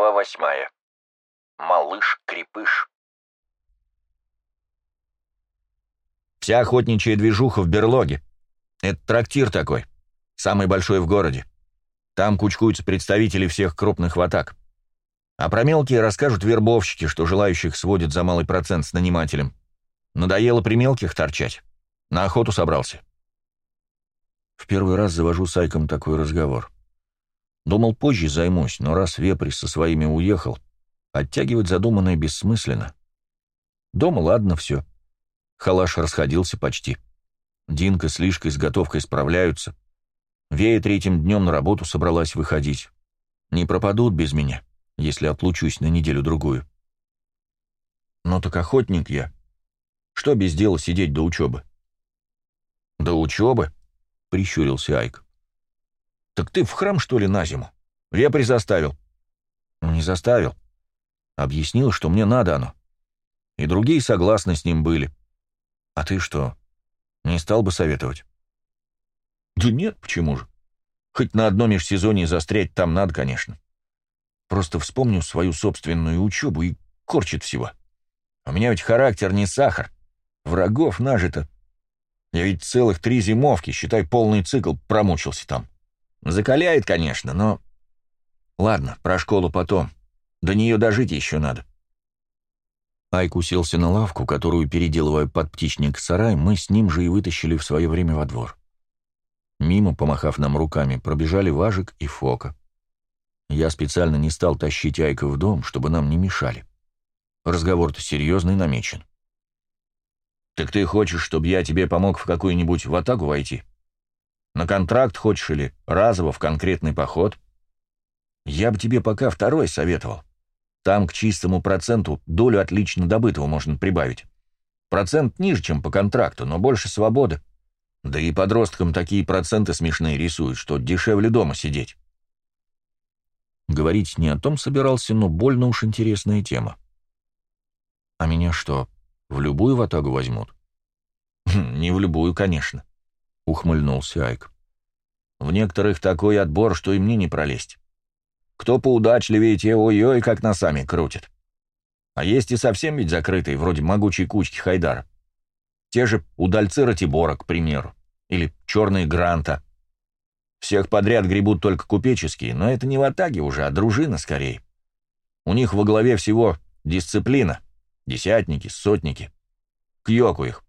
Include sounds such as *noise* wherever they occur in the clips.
Глава восьмая. Малыш-крепыш. Вся охотничья движуха в берлоге. Это трактир такой. Самый большой в городе. Там кучкуются представители всех крупных ватак. А про мелкие расскажут вербовщики, что желающих сводят за малый процент с нанимателем. Надоело при мелких торчать. На охоту собрался. В первый раз завожу с Айком такой разговор. Думал, позже займусь, но раз Веприс со своими уехал, оттягивать задуманное бессмысленно. Дома ладно все. Халаш расходился почти. Динка с Лишкой с готовкой справляются. Вея третьим днем на работу собралась выходить. Не пропадут без меня, если отлучусь на неделю-другую. Ну так охотник я. Что без дела сидеть до учебы? До учебы? Прищурился Айк. «Так ты в храм, что ли, на зиму? Вепрь заставил». «Не заставил. Объяснил, что мне надо оно. И другие согласны с ним были. А ты что, не стал бы советовать?» «Да нет, почему же? Хоть на одно межсезонье застрять там надо, конечно. Просто вспомню свою собственную учебу и корчит всего. У меня ведь характер не сахар. Врагов нажито. Я ведь целых три зимовки, считай, полный цикл промучился там. Закаляет, конечно, но... Ладно, про школу потом. До нее дожить еще надо. Айк уселся на лавку, которую, переделывая под птичник сарай, мы с ним же и вытащили в свое время во двор. Мимо, помахав нам руками, пробежали Важик и Фока. Я специально не стал тащить Айка в дом, чтобы нам не мешали. Разговор-то серьезный намечен. «Так ты хочешь, чтобы я тебе помог в какую-нибудь ватагу войти?» На контракт хочешь или разово в конкретный поход? Я бы тебе пока второй советовал. Там к чистому проценту долю отлично добытого можно прибавить. Процент ниже, чем по контракту, но больше свободы. Да и подросткам такие проценты смешные рисуют, что дешевле дома сидеть. Говорить не о том собирался, но больно уж интересная тема. А меня что, в любую ватагу возьмут? Хм, не в любую, конечно ухмыльнулся Айк. «В некоторых такой отбор, что и мне не пролезть. Кто поудачливее, те ой-ой, как носами крутит. А есть и совсем ведь закрытые, вроде могучей кучки Хайдара. Те же удальцы Ратибора, к примеру, или черные Гранта. Всех подряд гребут только купеческие, но это не в атаге уже, а дружина скорее. У них во главе всего дисциплина, десятники, сотники. К йоку их.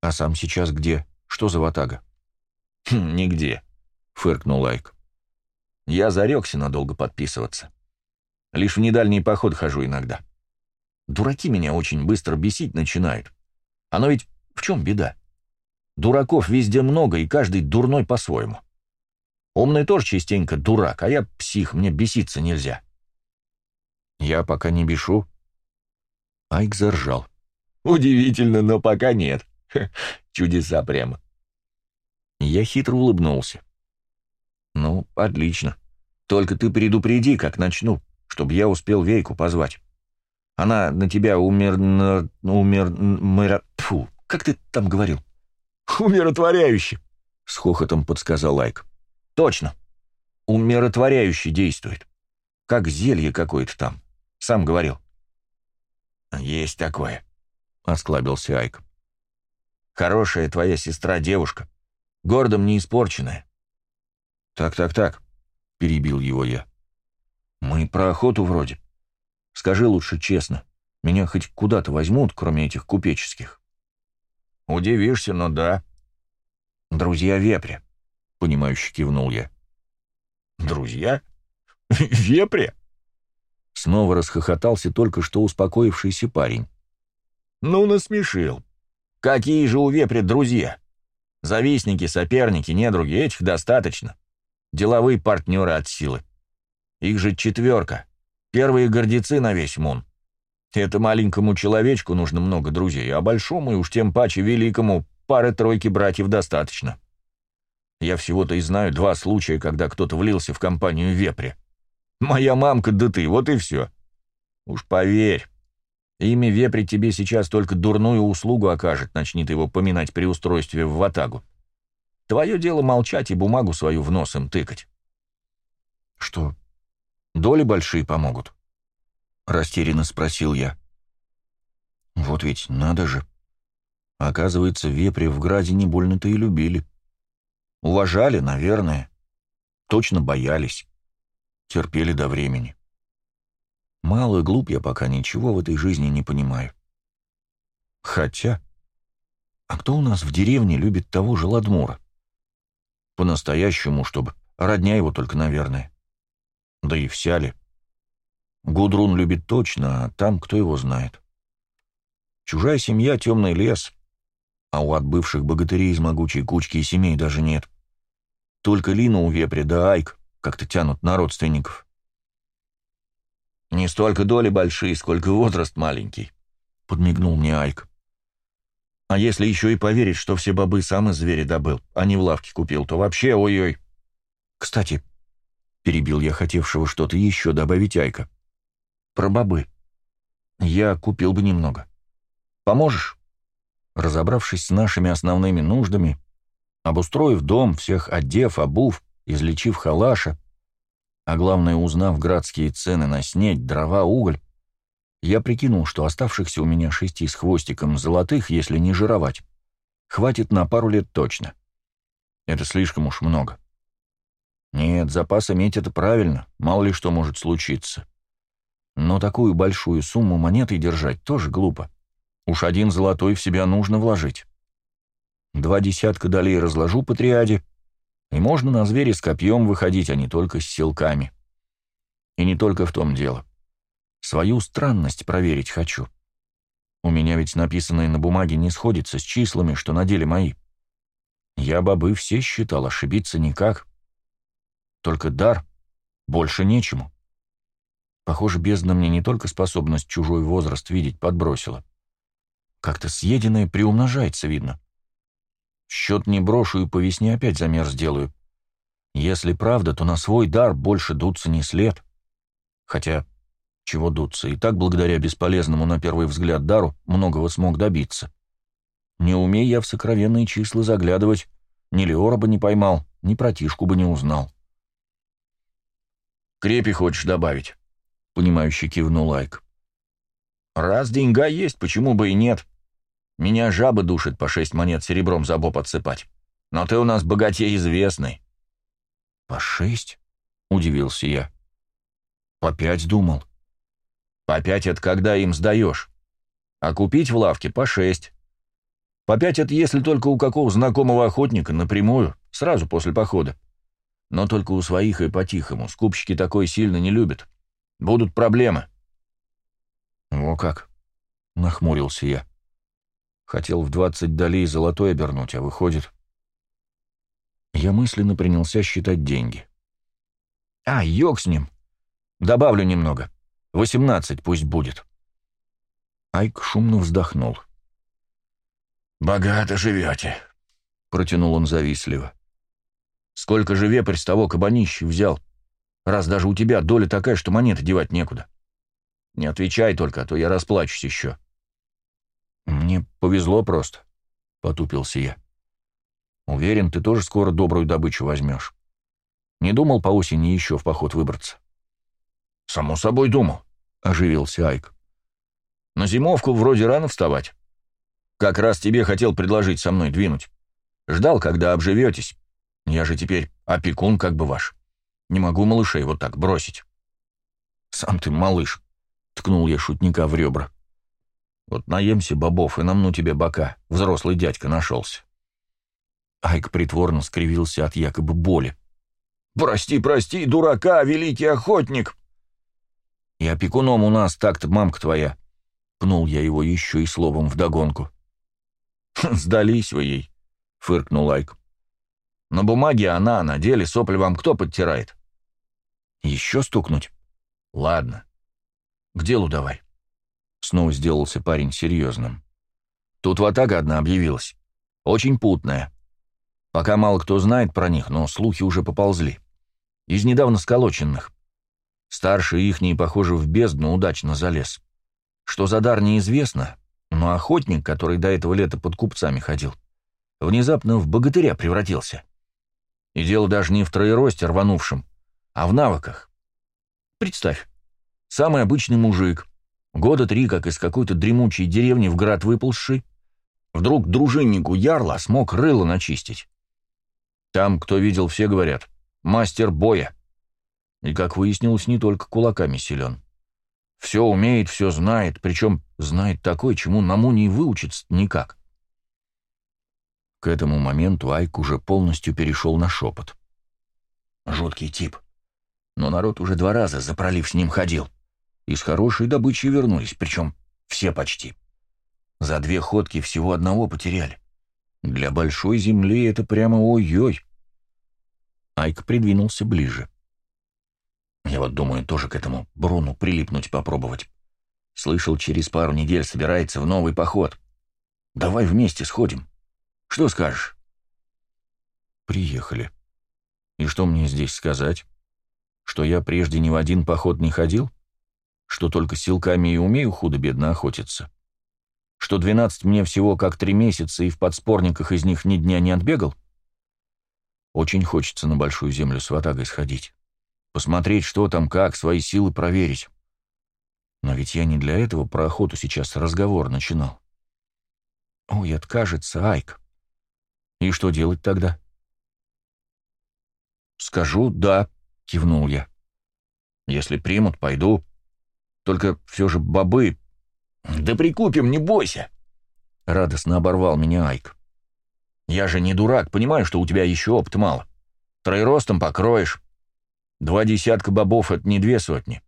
А сам сейчас где? Что за ватага?» хм, *laughs* «Нигде», — фыркнул Лайк. «Я зарекся надолго подписываться. Лишь в недальний поход хожу иногда. Дураки меня очень быстро бесить начинают. Оно ведь в чем беда? Дураков везде много, и каждый дурной по-своему. Умный тоже частенько дурак, а я псих, мне беситься нельзя». «Я пока не бешу». Айк заржал. «Удивительно, но пока нет. *laughs* Чудеса прямо. Я хитро улыбнулся. «Ну, отлично. Только ты предупреди, как начну, чтобы я успел Вейку позвать. Она на тебя умер... умер... мэра... Фу, как ты там говорил?» «Умиротворяюще», — с хохотом подсказал Лайк. «Точно. Умиротворяюще действует. Как зелье какое-то там. Сам говорил». «Есть такое», — осклабился Айк. «Хорошая твоя сестра девушка. Городом не испорченная. «Так-так-так», — перебил его я. «Мы про охоту вроде. Скажи лучше честно, меня хоть куда-то возьмут, кроме этих купеческих?» «Удивишься, но да». «Друзья вепря», — понимающе кивнул я. «Друзья? *laughs* Вепря?» Снова расхохотался только что успокоившийся парень. «Ну, насмешил. Какие же у вепря друзья?» Завистники, соперники, недруги, этих достаточно. Деловые партнеры от силы. Их же четверка. Первые гордецы на весь мун. Это маленькому человечку нужно много друзей, а большому и уж тем паче великому пары-тройки братьев достаточно. Я всего-то и знаю два случая, когда кто-то влился в компанию вепря. Моя мамка да ты, вот и все. Уж поверь, Имя Вепри тебе сейчас только дурную услугу окажет, начнет его поминать при устройстве в ватагу. Твое дело молчать и бумагу свою в нос им тыкать. Что, Доли большие помогут?» — растерянно спросил я. «Вот ведь надо же. Оказывается, вепри в Граде не больно-то и любили. Уважали, наверное. Точно боялись. Терпели до времени. Мало и глуп я пока ничего в этой жизни не понимаю. Хотя... А кто у нас в деревне любит того же Ладмура? По-настоящему, чтобы родня его только, наверное. Да и вся ли. Гудрун любит точно, а там кто его знает. Чужая семья — темный лес, а у отбывших богатырей из могучей кучки и семей даже нет. Только Лина у вепря да Айк как-то тянут на родственников. «Не столько доли большие, сколько возраст маленький», — подмигнул мне Айк. «А если еще и поверить, что все бобы сам из зверя добыл, а не в лавке купил, то вообще ой-ой». «Кстати», — перебил я хотевшего что-то еще добавить Айка, — «про бобы. Я купил бы немного. Поможешь?» Разобравшись с нашими основными нуждами, обустроив дом, всех одев, обув, излечив халаша, а главное, узнав градские цены на снедь, дрова, уголь, я прикинул, что оставшихся у меня шести с хвостиком золотых, если не жировать, хватит на пару лет точно. Это слишком уж много. Нет, запас иметь это правильно, мало ли что может случиться. Но такую большую сумму монеты держать тоже глупо. Уж один золотой в себя нужно вложить. Два десятка долей разложу по триаде, и можно на зверя с копьем выходить, а не только с силками. И не только в том дело. Свою странность проверить хочу. У меня ведь написанное на бумаге не сходится с числами, что на деле мои. Я бобы все считал, ошибиться никак. Только дар, больше нечему. Похоже, бездна мне не только способность чужой возраст видеть подбросила. Как-то съеденное приумножается, видно. Счет не брошу и по весне опять замер сделаю. Если правда, то на свой дар больше дуться не след. Хотя, чего дуться, и так благодаря бесполезному на первый взгляд дару многого смог добиться. Не умей я в сокровенные числа заглядывать, ни Леора бы не поймал, ни протишку бы не узнал. «Крепи хочешь добавить?» — понимающе кивнул Лайк. «Раз деньга есть, почему бы и нет?» Меня жабы душит по шесть монет серебром за боб отсыпать. Но ты у нас богатей известный». «По шесть?» — удивился я. «По пять думал». «По пять — это когда им сдаешь. А купить в лавке по шесть. По пять — это если только у какого знакомого охотника напрямую, сразу после похода. Но только у своих и по-тихому. Скупщики такой сильно не любят. Будут проблемы». «О как!» — нахмурился я. Хотел в двадцать долей золотой обернуть, а выходит... Я мысленно принялся считать деньги. «А, йог с ним. Добавлю немного. Восемнадцать пусть будет». Айк шумно вздохнул. «Богато живете», — протянул он завистливо. «Сколько же вепрь с того кабанища взял, раз даже у тебя доля такая, что монеты девать некуда. Не отвечай только, а то я расплачусь еще». «Мне повезло просто», — потупился я. «Уверен, ты тоже скоро добрую добычу возьмешь. Не думал по осени еще в поход выбраться?» «Само собой думал», — оживился Айк. «На зимовку вроде рано вставать. Как раз тебе хотел предложить со мной двинуть. Ждал, когда обживетесь. Я же теперь опекун как бы ваш. Не могу малышей вот так бросить». «Сам ты малыш», — ткнул я шутника в ребра. Вот наемся бобов и намну тебе бока. Взрослый дядька нашелся. Айк притворно скривился от якобы боли. «Прости, прости, дурака, великий охотник!» «И опекуном у нас так-то мамка твоя!» Пнул я его еще и словом вдогонку. «Сдались вы ей!» — фыркнул Айк. «На бумаге она, на деле сопли вам кто подтирает?» «Еще стукнуть?» «Ладно. К делу давай». Снова сделался парень серьезным. Тут ватага одна объявилась. Очень путная. Пока мало кто знает про них, но слухи уже поползли. Из недавно сколоченных. Старший ихний, похоже, в бездну удачно залез. Что за дар, неизвестно, но охотник, который до этого лета под купцами ходил, внезапно в богатыря превратился. И дело даже не в троеросте рванувшем, а в навыках. Представь, самый обычный мужик, года три, как из какой-то дремучей деревни в град выползший, вдруг дружиннику ярла смог рыло начистить. Там, кто видел, все говорят, мастер боя. И, как выяснилось, не только кулаками силен. Все умеет, все знает, причем знает такое, чему на не выучится никак. К этому моменту Айк уже полностью перешел на шепот. Жуткий тип. Но народ уже два раза за пролив с ним ходил. И с хорошей добычей вернулись, причем все почти. За две ходки всего одного потеряли. Для большой земли это прямо ой-ой. Айк придвинулся ближе. Я вот думаю тоже к этому Бруну прилипнуть попробовать. Слышал, через пару недель собирается в новый поход. Давай вместе сходим. Что скажешь? Приехали. И что мне здесь сказать? Что я прежде ни в один поход не ходил? Что только силками и умею худо-бедно охотиться? Что двенадцать мне всего как три месяца и в подспорниках из них ни дня не отбегал? Очень хочется на большую землю с ватагой сходить. Посмотреть, что там, как, свои силы проверить. Но ведь я не для этого про охоту сейчас разговор начинал. Ой, откажется Айк. И что делать тогда? «Скажу «да», — кивнул я. «Если примут, пойду. Только все же бобы...» «Да прикупим, не бойся!» — радостно оборвал меня Айк. «Я же не дурак, понимаю, что у тебя еще опыт мало. Троеростом покроешь. Два десятка бобов — это не две сотни.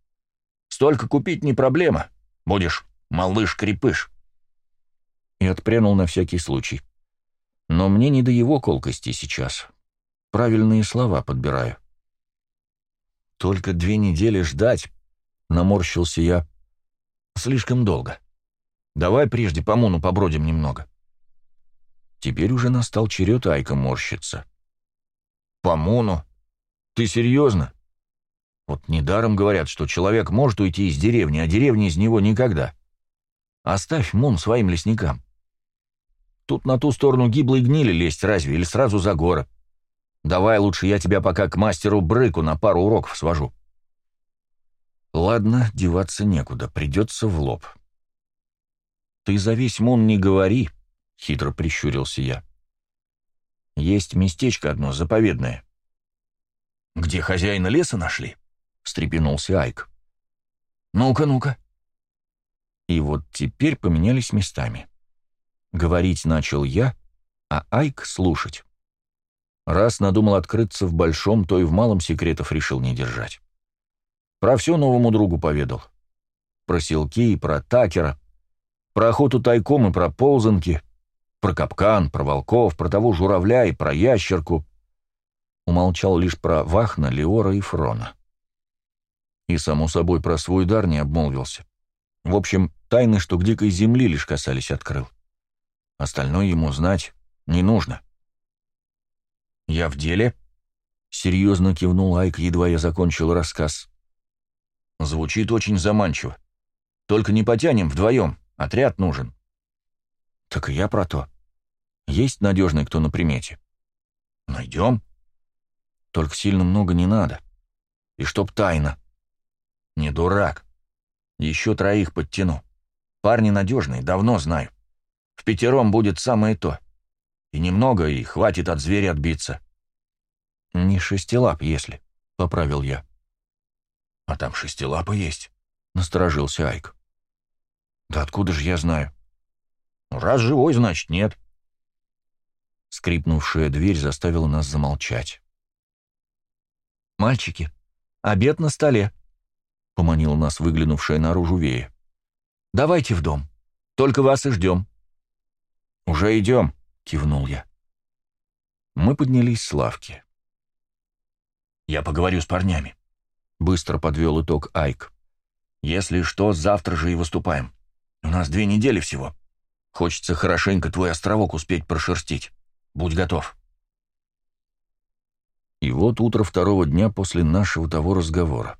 Столько купить не проблема. Будешь малыш-крепыш». И отпрянул на всякий случай. Но мне не до его колкости сейчас. Правильные слова подбираю. «Только две недели ждать», — наморщился я. «Слишком долго. Давай прежде по Муну побродим немного». Теперь уже настал черед Айка морщиться. «По Муну? Ты серьезно? Вот недаром говорят, что человек может уйти из деревни, а деревня из него никогда. Оставь Мун своим лесникам. Тут на ту сторону гиблой гнили лезть разве, или сразу за горы. Давай лучше я тебя пока к мастеру Брыку на пару уроков свожу. Ладно, деваться некуда, придется в лоб. Ты за весь мун не говори, хитро прищурился я. Есть местечко одно заповедное. Где хозяина леса нашли? встрепенулся Айк. Ну-ка, ну-ка. И вот теперь поменялись местами. Говорить начал я, а Айк слушать. Раз надумал открыться в большом, то и в малом секретов решил не держать. Про все новому другу поведал. Про селки и про такера, про охоту тайком и про ползанки, про капкан, про волков, про того журавля и про ящерку. Умолчал лишь про Вахна, Леора и Фрона. И, само собой, про свой дар не обмолвился. В общем, тайны, что к дикой земли лишь касались, открыл. Остальное ему знать не нужно. «Я в деле?» — серьезно кивнул Айк, едва я закончил рассказ. «Звучит очень заманчиво. Только не потянем вдвоем, отряд нужен». «Так и я про то. Есть надежный кто на примете?» «Найдем. Только сильно много не надо. И чтоб тайна». «Не дурак. Еще троих подтяну. Парни надежные, давно знаю. В пятером будет самое то. И немного, и хватит от зверя отбиться. «Не шестилап, если», — поправил я. «А там шестилапы есть», — насторожился Айк. «Да откуда же я знаю?» «Раз живой, значит, нет». Скрипнувшая дверь заставила нас замолчать. «Мальчики, обед на столе», — поманила нас выглянувшая наружу Вея. «Давайте в дом. Только вас и ждем». «Уже идем», кивнул я. Мы поднялись с лавки. «Я поговорю с парнями», — быстро подвел итог Айк. «Если что, завтра же и выступаем. У нас две недели всего. Хочется хорошенько твой островок успеть прошерстить. Будь готов». И вот утро второго дня после нашего того разговора.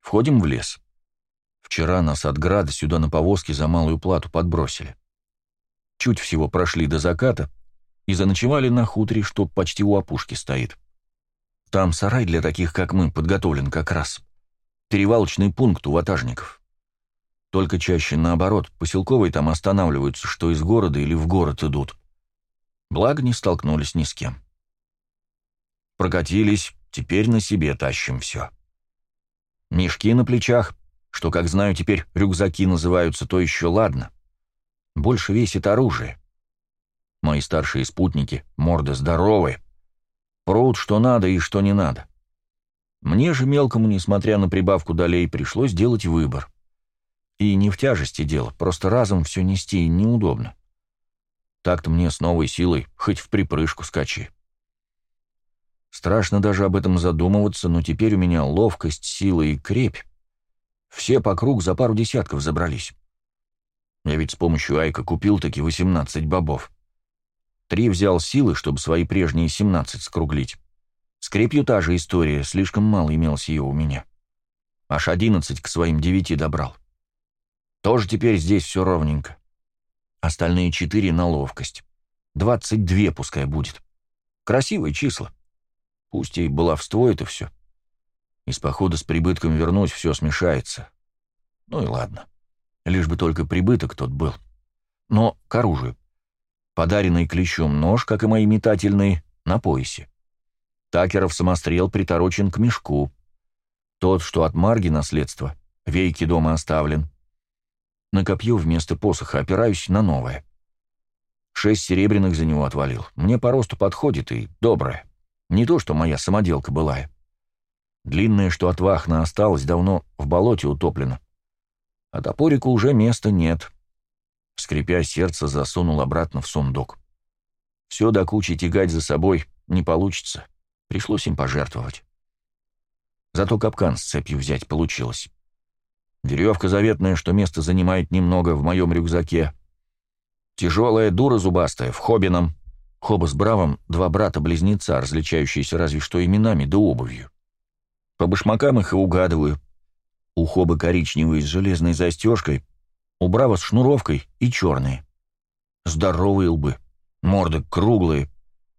Входим в лес. Вчера нас от Града сюда на повозке за малую плату подбросили чуть всего прошли до заката и заночевали на хуторе, что почти у опушки стоит. Там сарай для таких, как мы, подготовлен как раз. перевалочный пункт у ватажников. Только чаще наоборот, поселковые там останавливаются, что из города или в город идут. Благо не столкнулись ни с кем. Прокатились, теперь на себе тащим все. Мешки на плечах, что, как знаю, теперь рюкзаки называются, то еще ладно. Больше весит оружие. Мои старшие спутники, морды здоровые, прут, что надо и что не надо. Мне же мелкому, несмотря на прибавку долей, пришлось делать выбор. И не в тяжести дело, просто разом все нести неудобно. Так-то мне с новой силой хоть в припрыжку скачи. Страшно даже об этом задумываться, но теперь у меня ловкость, сила и крепь. Все по круг за пару десятков забрались. Я ведь с помощью Айка купил таки 18 бобов. Три взял силы, чтобы свои прежние 17 скруглить. С та же история, слишком мало имелось ее у меня. Аж 11 к своим девяти добрал. Тоже теперь здесь все ровненько. Остальные четыре на ловкость. Двадцать две пускай будет. Красивые числа. Пусть и баловство это все. Из похода с прибытком вернусь, все смешается. Ну и ладно. Лишь бы только прибыток тот был. Но к оружию. Подаренный клещом нож, как и мои метательные, на поясе. Такеров самострел приторочен к мешку. Тот, что от Марги наследство, вейки дома оставлен. На копье вместо посоха опираюсь на новое. Шесть серебряных за него отвалил. Мне по росту подходит и доброе. Не то, что моя самоделка былая. Длинное, что от вахна осталось, давно в болоте утоплено. А топорику уже места нет. Скрипя сердце, засунул обратно в сундук. Все до кучи тягать за собой не получится. Пришлось им пожертвовать. Зато капкан с цепью взять получилось. Веревка заветная, что место занимает немного в моем рюкзаке. Тяжелая дура зубастая, в хобином. Хоба с Бравом — два брата-близнеца, различающиеся разве что именами да обувью. По башмакам их и угадываю. У Хобы коричневые с железной застежкой, у Брава с шнуровкой и черные. Здоровые лбы, морды круглые,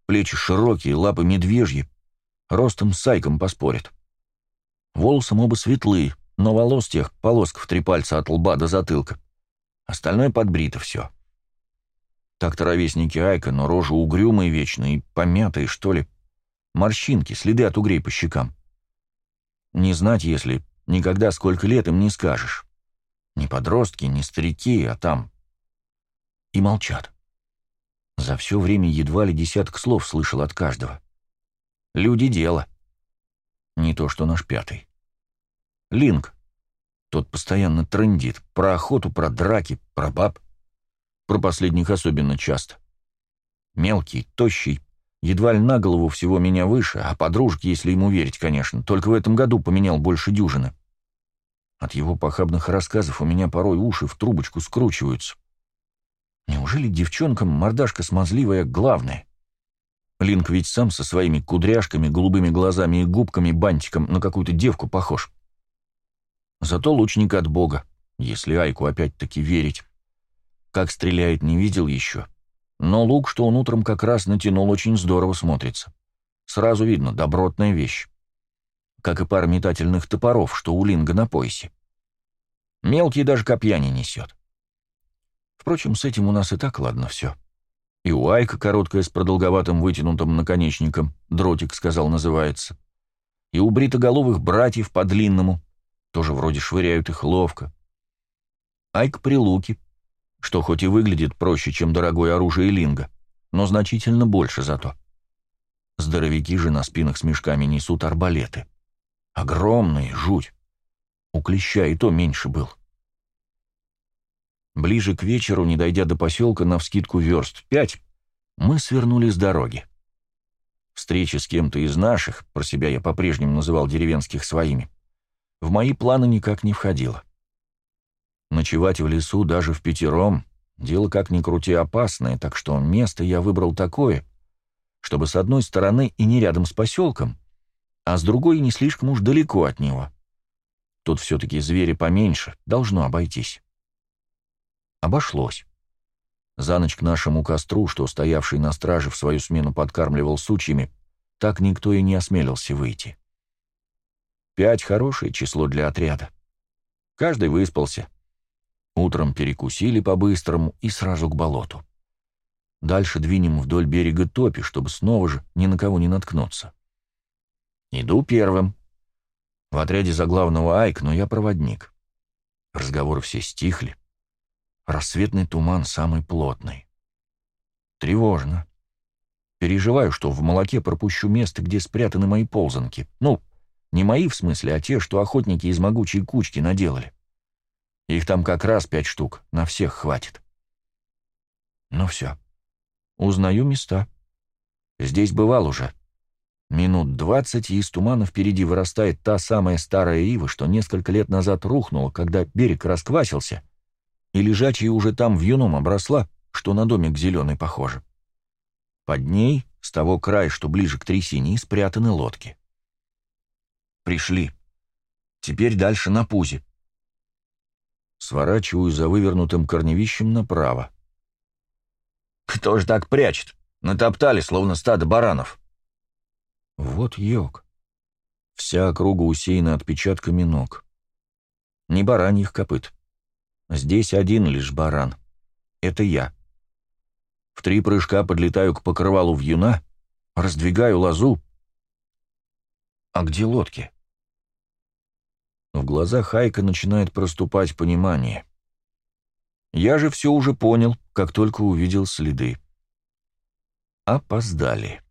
плечи широкие, лапы медвежьи, ростом с сайком поспорят. Волосом оба светлые, но волос тех в три пальца от лба до затылка. Остальное подбрито все. Так-то ровесники Айка, но рожи угрюмые вечные, помятые, что ли. Морщинки, следы от угрей по щекам. Не знать, если никогда сколько лет им не скажешь. Не подростки, не старики, а там... И молчат. За все время едва ли десяток слов слышал от каждого. Люди дело. Не то, что наш пятый. Линк. Тот постоянно трындит. Про охоту, про драки, про баб. Про последних особенно часто. Мелкий, тощий, едва ли на голову всего меня выше, а подружки, если ему верить, конечно, только в этом году поменял больше дюжины. От его похабных рассказов у меня порой уши в трубочку скручиваются. Неужели девчонкам мордашка смазливая главная? Линк ведь сам со своими кудряшками, голубыми глазами и губками бантиком на какую-то девку похож. Зато лучник от бога, если Айку опять-таки верить. Как стреляет, не видел еще. Но лук, что он утром как раз натянул, очень здорово смотрится. Сразу видно, добротная вещь. Как и пара метательных топоров, что у Линга на поясе. Мелкий даже копья не несет. Впрочем, с этим у нас и так ладно все. И у Айка короткая с продолговатым вытянутым наконечником, дротик, сказал, называется. И у бритоголовых братьев по длинному, тоже вроде швыряют их ловко. Айк при луке, что хоть и выглядит проще, чем дорогое оружие Линга, но значительно больше зато. Здоровяки же на спинах с мешками несут арбалеты. Огромные, жуть. У клеща и то меньше был. Ближе к вечеру, не дойдя до поселка, навскидку верст пять, мы свернули с дороги. Встреча с кем-то из наших, про себя я по-прежнему называл деревенских своими, в мои планы никак не входило. Ночевать в лесу даже в пятером — дело как ни крути опасное, так что место я выбрал такое, чтобы с одной стороны и не рядом с поселком, а с другой не слишком уж далеко от него. Тут все-таки звери поменьше, должно обойтись. Обошлось. За ночь к нашему костру, что стоявший на страже в свою смену подкармливал сучьями, так никто и не осмелился выйти. Пять — хорошее число для отряда. Каждый выспался. Утром перекусили по-быстрому и сразу к болоту. Дальше двинем вдоль берега топи, чтобы снова же ни на кого не наткнуться. Иду первым. В отряде за главного Айк, но я проводник. Разговоры все стихли. Рассветный туман самый плотный. Тревожно. Переживаю, что в молоке пропущу место, где спрятаны мои ползанки. Ну, не мои в смысле, а те, что охотники из могучей кучки наделали. Их там как раз пять штук, на всех хватит. Ну все. Узнаю места. Здесь бывал уже. Минут двадцать, и из тумана впереди вырастает та самая старая ива, что несколько лет назад рухнула, когда берег расквасился, и лежачая уже там в юном обросла, что на домик зеленый похоже. Под ней, с того края, что ближе к трясине, спрятаны лодки. Пришли. Теперь дальше на пузе. Сворачиваю за вывернутым корневищем направо. «Кто ж так прячет? Натоптали, словно стадо баранов». Вот йог. Вся округа усеяна отпечатками ног. Не бараньих копыт. Здесь один лишь баран. Это я. В три прыжка подлетаю к покрывалу вьюна, раздвигаю лозу. А где лодки? В глазах Хайка начинает проступать понимание. Я же все уже понял, как только увидел следы. Опоздали.